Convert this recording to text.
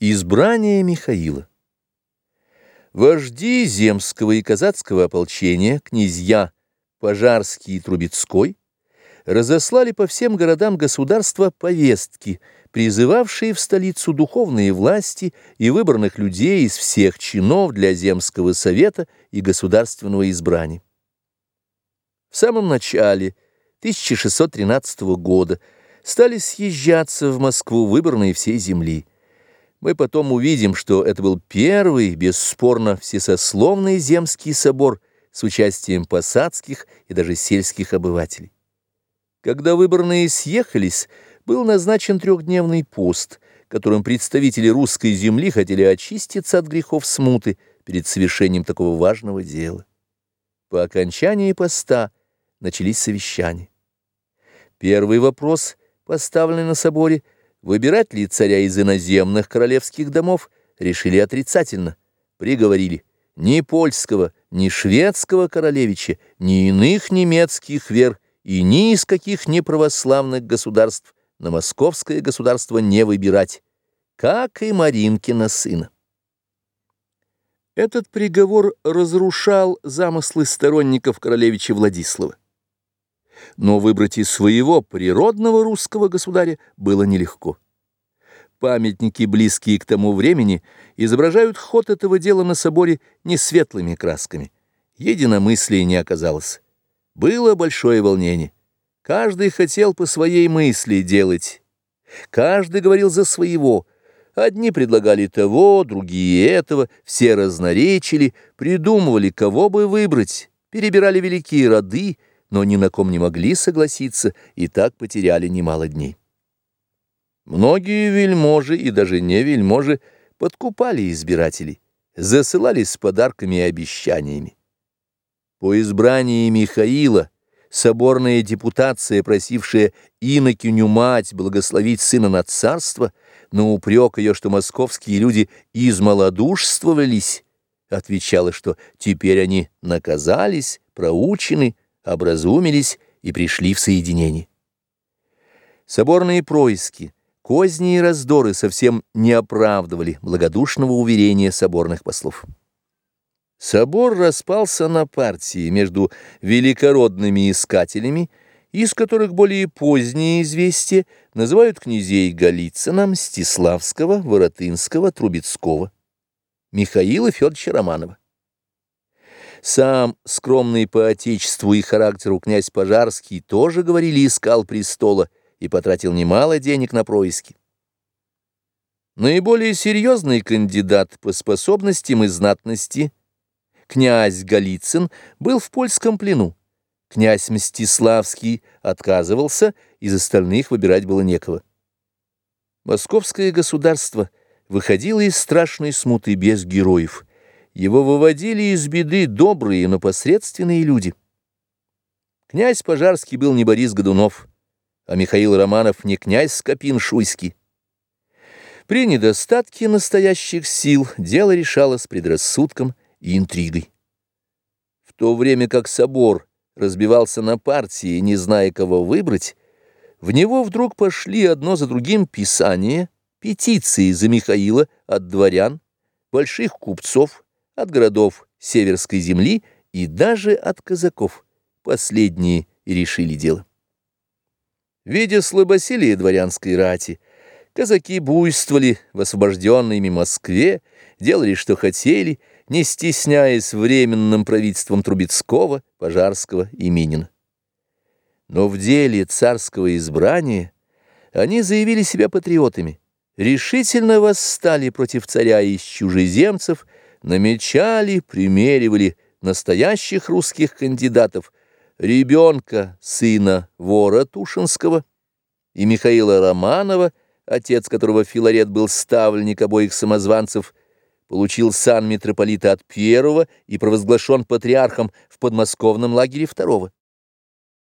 Избрание Михаила Вожди земского и казацкого ополчения, князья Пожарский и Трубецкой, разослали по всем городам государства повестки, призывавшие в столицу духовные власти и выбранных людей из всех чинов для земского совета и государственного избрания. В самом начале 1613 года стали съезжаться в Москву выбранные всей земли. Мы потом увидим, что это был первый, бесспорно, всесословный земский собор с участием посадских и даже сельских обывателей. Когда выборные съехались, был назначен трехдневный пост, которым представители русской земли хотели очиститься от грехов смуты перед совершением такого важного дела. По окончании поста начались совещания. Первый вопрос, поставленный на соборе, выбирать ли царя из иноземных королевских домов, решили отрицательно, приговорили ни польского, ни шведского королевича, ни иных немецких вер и ни из каких неправославных государств на московское государство не выбирать, как и Маринкина сына. Этот приговор разрушал замыслы сторонников королевича Владислава но выбрать из своего природного русского государя было нелегко. Памятники, близкие к тому времени, изображают ход этого дела на соборе не светлыми красками. Единомыслия не оказалось. Было большое волнение. Каждый хотел по своей мысли делать. Каждый говорил за своего. Одни предлагали того, другие этого, все разноречили, придумывали, кого бы выбрать, перебирали великие роды, но ни на ком не могли согласиться и так потеряли немало дней. Многие вельможи и даже не вельможи подкупали избирателей, засылались с подарками и обещаниями. По избрании Михаила соборная депутация, просившая инокиню мать благословить сына на царство, на упрек ее, что московские люди измалодушствовались, отвечала, что теперь они наказались, проучены, образумились и пришли в соединение. Соборные происки, козни и раздоры совсем не оправдывали благодушного уверения соборных послов. Собор распался на партии между великородными искателями, из которых более поздние известия называют князей Голицына, Мстиславского, Воротынского, Трубецкого, Михаила Федоровича Романова. Сам, скромный по отечеству и характеру князь Пожарский, тоже, говорили, искал престола и потратил немало денег на происки. Наиболее серьезный кандидат по способностям и знатности, князь Голицын, был в польском плену. Князь Мстиславский отказывался, из остальных выбирать было некого. Московское государство выходило из страшной смуты без героев – его выводили из беды добрые, но посредственные люди. Князь Пожарский был не Борис Годунов, а Михаил Романов не князь Скопин-Шуйский. При недостатке настоящих сил дело решалось предрассудком и интригой. В то время как собор разбивался на партии, не зная, кого выбрать, в него вдруг пошли одно за другим писания, петиции за Михаила от дворян, больших купцов, от городов Северской земли и даже от казаков. Последние решили дело. Видя слабосилие дворянской рати, казаки буйствовали в освобожденной ими Москве, делали, что хотели, не стесняясь временным правительством Трубецкого, Пожарского и Минина. Но в деле царского избрания они заявили себя патриотами, решительно восстали против царя из чужеземцев, намечали, примеривали настоящих русских кандидатов, ребенка, сына вора Тушинского, и Михаила Романова, отец которого Филарет был ставленник обоих самозванцев, получил сан митрополита от первого и провозглашен патриархом в подмосковном лагере второго.